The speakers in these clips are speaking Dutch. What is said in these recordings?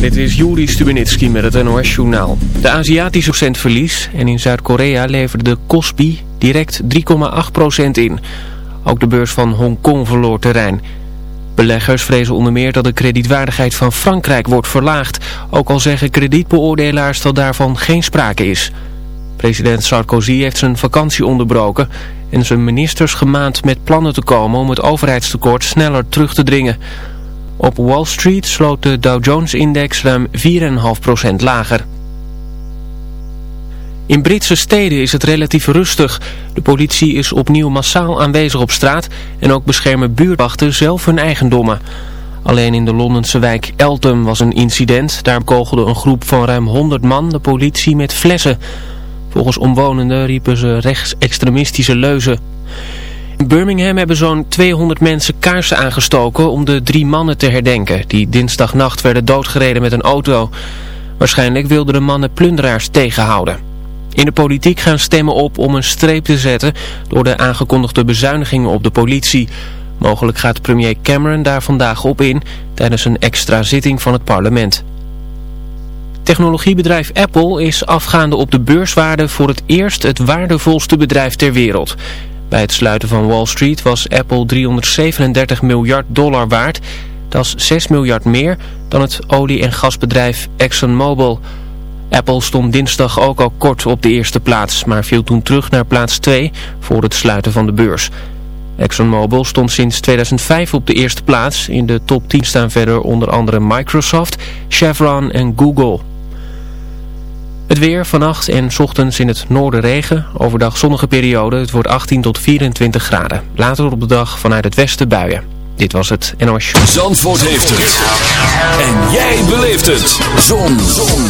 Dit is Juri Stubenitski met het NOS-journaal. De Aziatische cent verlies en in Zuid-Korea leverde de Kospi direct 3,8% in. Ook de beurs van Hongkong verloor terrein. Beleggers vrezen onder meer dat de kredietwaardigheid van Frankrijk wordt verlaagd. Ook al zeggen kredietbeoordelaars dat daarvan geen sprake is. President Sarkozy heeft zijn vakantie onderbroken en zijn ministers gemaand met plannen te komen om het overheidstekort sneller terug te dringen. Op Wall Street sloot de Dow Jones-index ruim 4,5% lager. In Britse steden is het relatief rustig. De politie is opnieuw massaal aanwezig op straat en ook beschermen buurtwachten zelf hun eigendommen. Alleen in de Londense wijk Eltham was een incident. Daar kogelde een groep van ruim 100 man de politie met flessen. Volgens omwonenden riepen ze rechtsextremistische leuzen. In Birmingham hebben zo'n 200 mensen kaarsen aangestoken om de drie mannen te herdenken... die dinsdagnacht werden doodgereden met een auto. Waarschijnlijk wilden de mannen plunderaars tegenhouden. In de politiek gaan stemmen op om een streep te zetten... door de aangekondigde bezuinigingen op de politie. Mogelijk gaat premier Cameron daar vandaag op in... tijdens een extra zitting van het parlement. Technologiebedrijf Apple is afgaande op de beurswaarde voor het eerst het waardevolste bedrijf ter wereld. Bij het sluiten van Wall Street was Apple 337 miljard dollar waard. Dat is 6 miljard meer dan het olie- en gasbedrijf ExxonMobil. Apple stond dinsdag ook al kort op de eerste plaats, maar viel toen terug naar plaats 2 voor het sluiten van de beurs. ExxonMobil stond sinds 2005 op de eerste plaats. In de top 10 staan verder onder andere Microsoft, Chevron en Google. Het weer vannacht en ochtends in het noorden regen. Overdag zonnige periode. Het wordt 18 tot 24 graden. Later op de dag vanuit het westen buien. Dit was het NOS Zandvoort heeft het. En jij beleeft het. Zon. Zon.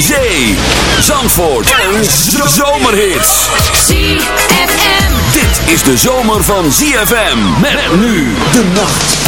Zee. Zandvoort. Een zomerhit. ZFM. Dit is de zomer van ZFM. Met nu de nacht.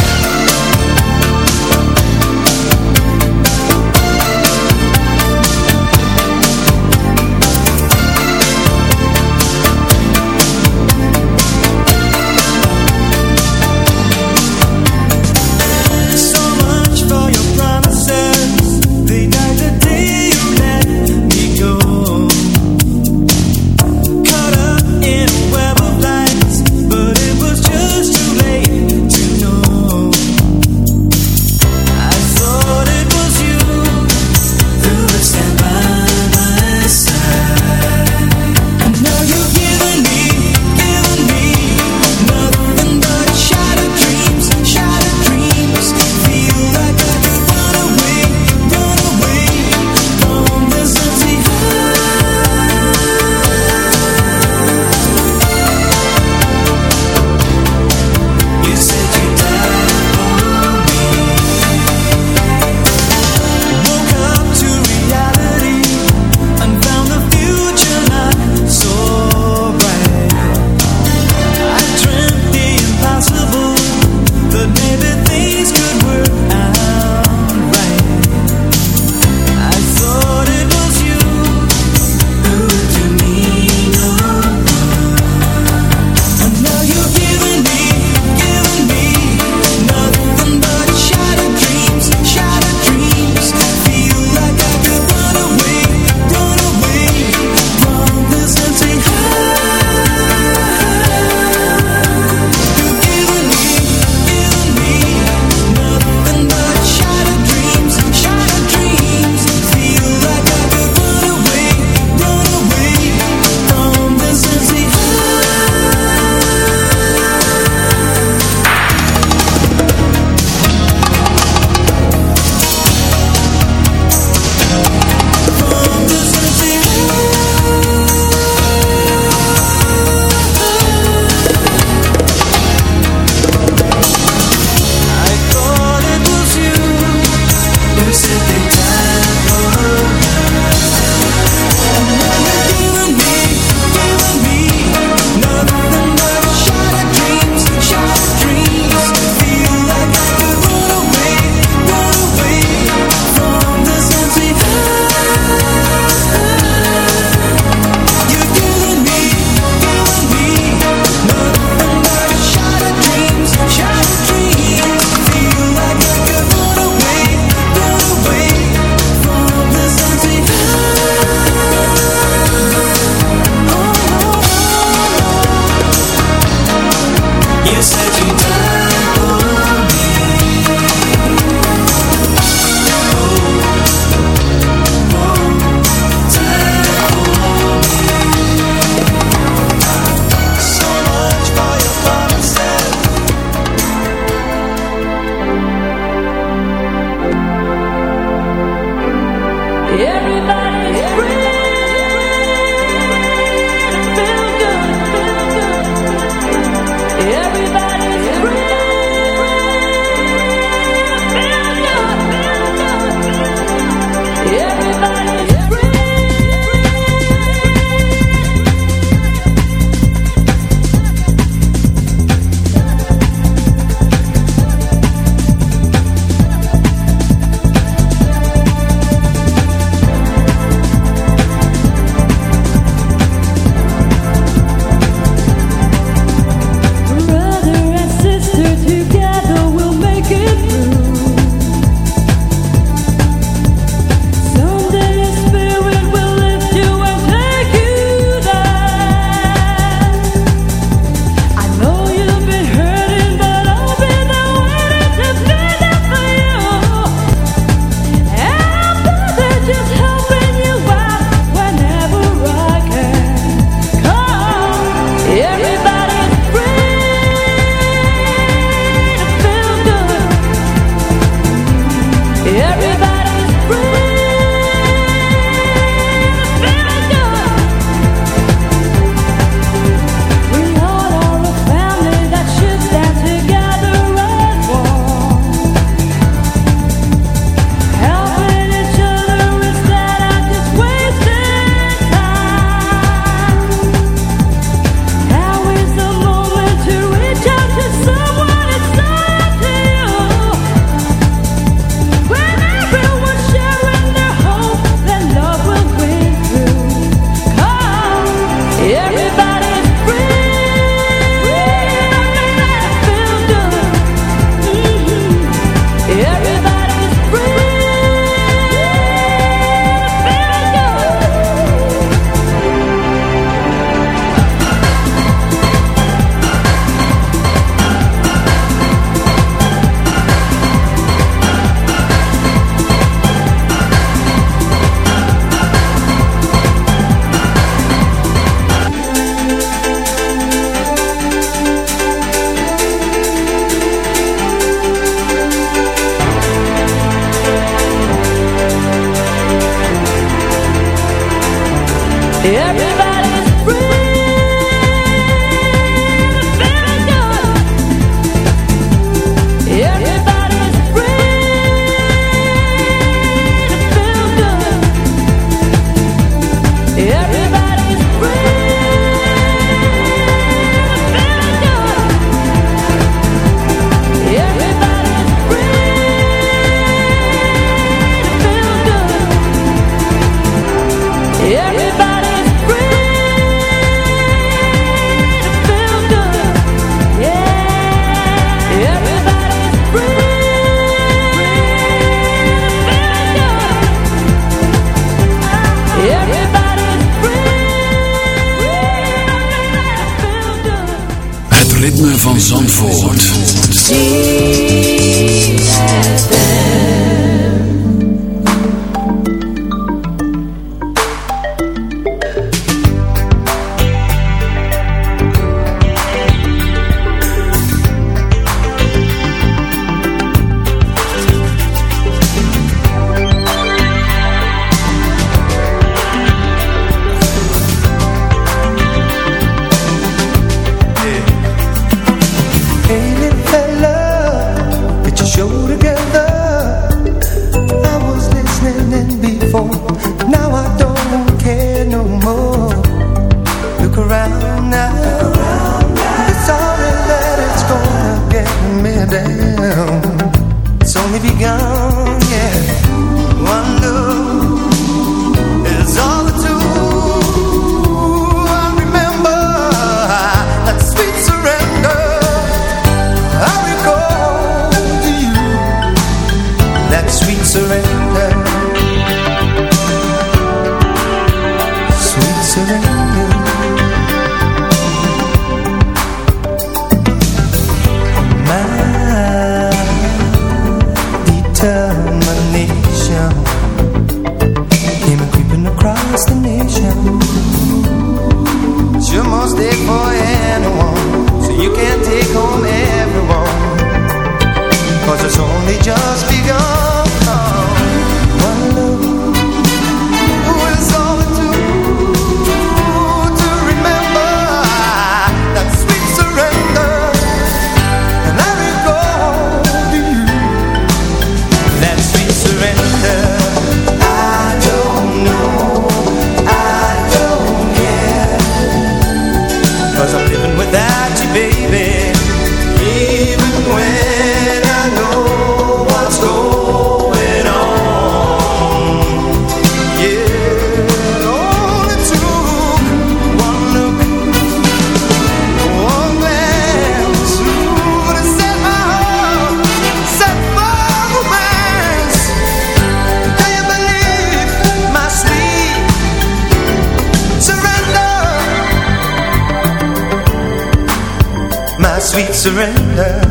Sweet surrender.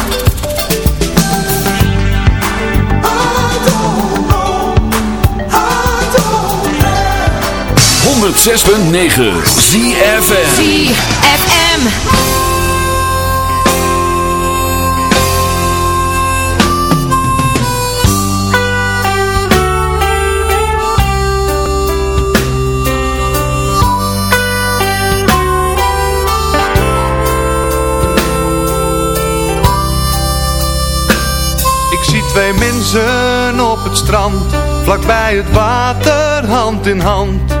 106.9 ZFM ZFM. Ik zie twee mensen op het strand, vlakbij het water, hand in hand.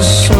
eu sou.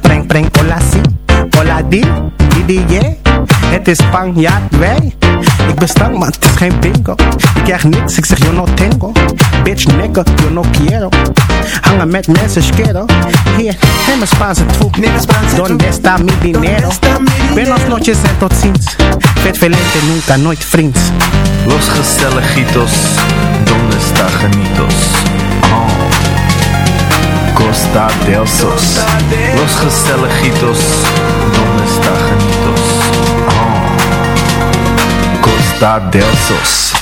Preng, preng, hola si. Hola di, di, di, yeah. Het is Spanjaard, wij. Ik ben stank, maar het is geen bingo. Ik krijg niks, ik zeg yo no tengo. Bitch, nigga, yo no quiero. Hangen met mensen, schero. Hier, neem mijn Spaanse troep. Donde está mi dinero? Buenos noches en tot ziens. Vet velente, nunca, nooit vriends. Los Gestelejitos, ¿dónde está Janitos? Oh. Costa del Sos. Los Gestelejitos, ¿dónde está Janitos? Oh. Costa del Sos.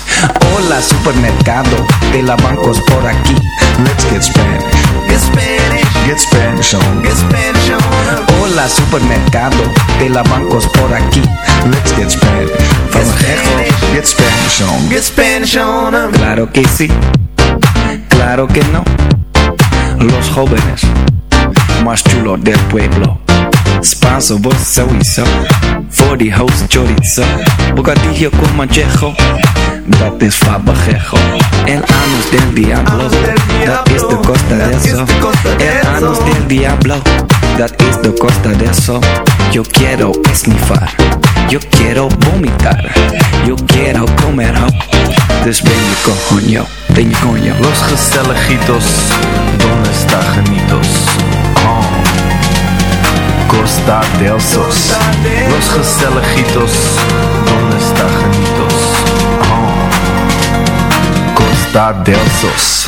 Hola supermercado de la bancos por aquí. Let's get Spanish. Get Spanish. Get Spanish on. Get Spanish on. Hola supermercado de la bancos por aquí. Let's get Spanish. From Get Get Spanish on. Get Spanish on. Claro que sí. Claro que no. Los jóvenes más chulos del pueblo. Spanso, sowieso. Voor die host chorizo. Bocadillo con manchejo. Dat is fabajejo. El anus del diablo. Dat is de costa de eso. El anus del diablo. Dat is de costa de eso. Yo quiero esnifar. Yo quiero vomitar. Yo quiero comer ho. Dus ben je coño. Ben je coño. Los Gestelejitos, ¿dónde está Janitos? Oh. Costa del Sos. Los Gestelejitos, ¿dónde está Janitos? Oh. Costa del Sos.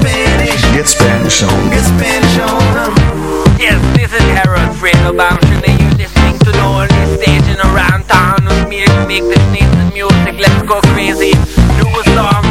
Get Spanish, get Spanish on. Get Spanish on. Yes, this is Harold Friedelbaum, and you're listening to the only station around town with me to make this nice music. Let's go crazy. Do a song.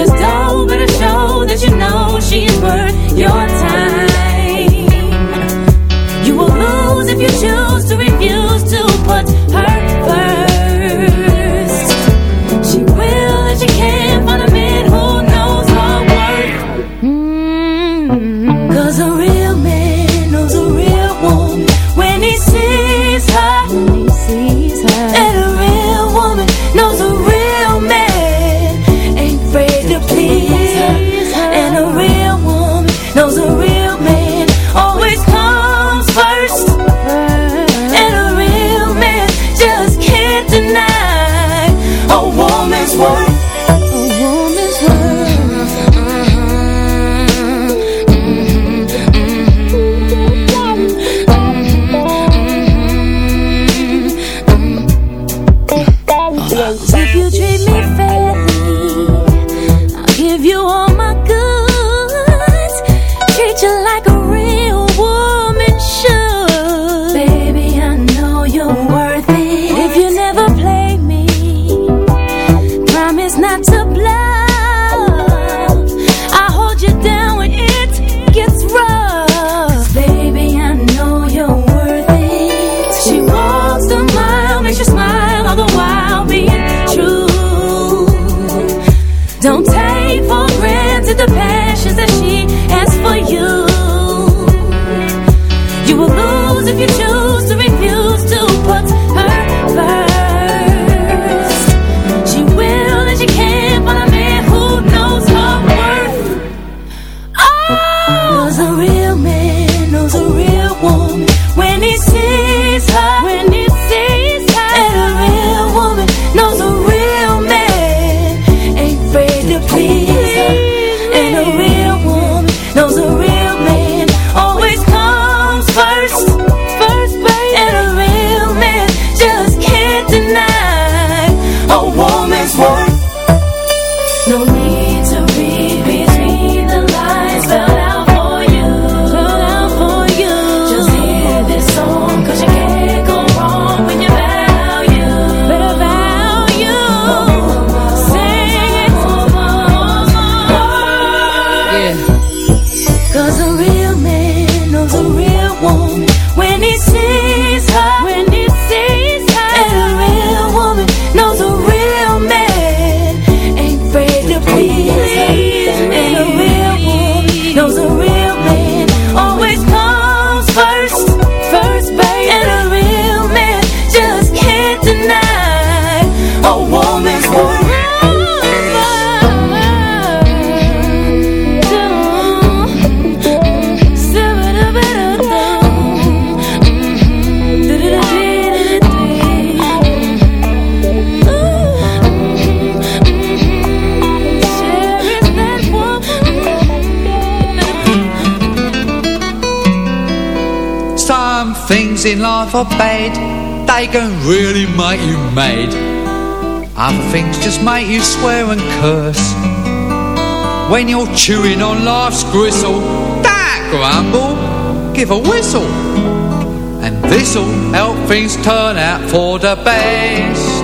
Just know, better show that you know she's worth your time. if you choose to be make you mad Other things just make you swear and curse. When you're chewing on life's gristle Don't grumble, give a whistle. And this'll help things turn out for the best.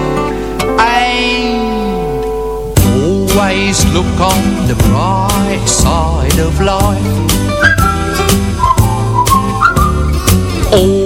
And always look on the bright side of life. Always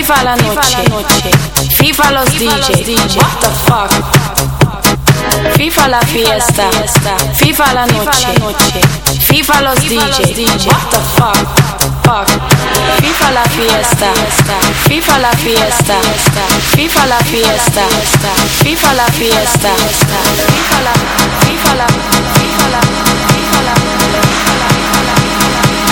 Viva la fiesta, viva la noche, viva FIFA los DJ. What the fuck? FIFA la fiesta. FIFA la noche. FIFA los DJ. What the fuck? Fuck. FIFA la fiesta. FIFA la fiesta. FIFA la fiesta. FIFA la fiesta. FIFA la. FIFA la. FIFA la. FIFA la.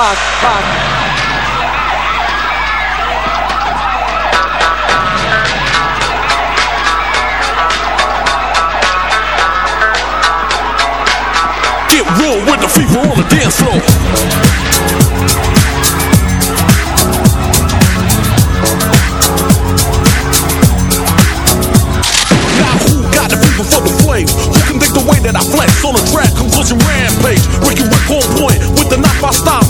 Fuck? Fuck. Get real with the fever on the dance floor. Now who got the fever for the? Who can think the way that I flex on track? Conclusion rampage. Ricky Rick on point with the knife I style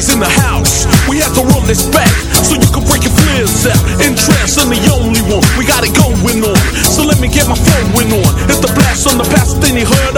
Everybody's in the house. We have to run this back so you can break your flares out. In trance, I'm the only one. We got it going on. So let me get my flowing on. It's the blast on the past, then you heard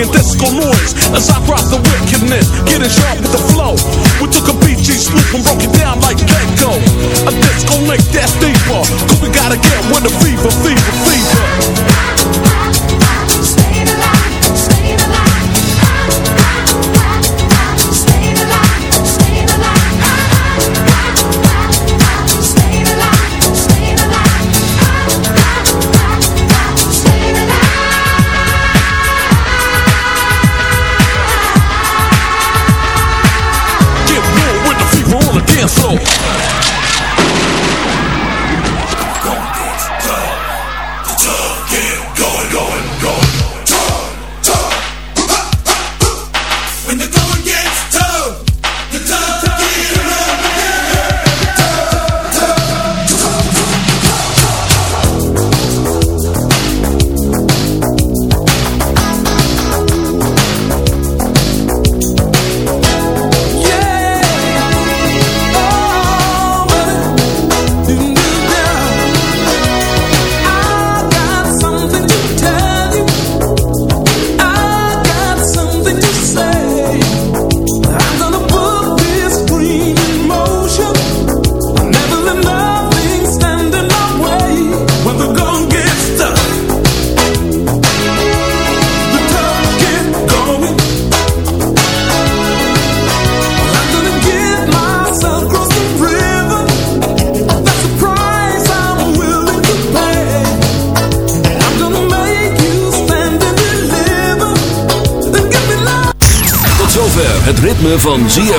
Bringing disco noise as I drop the wickedness, getting sharp with the flow. We took a BG swoop and broke it down like Gecko. A disco lick that's deeper. Cause we gotta get with the fever, fever, fever.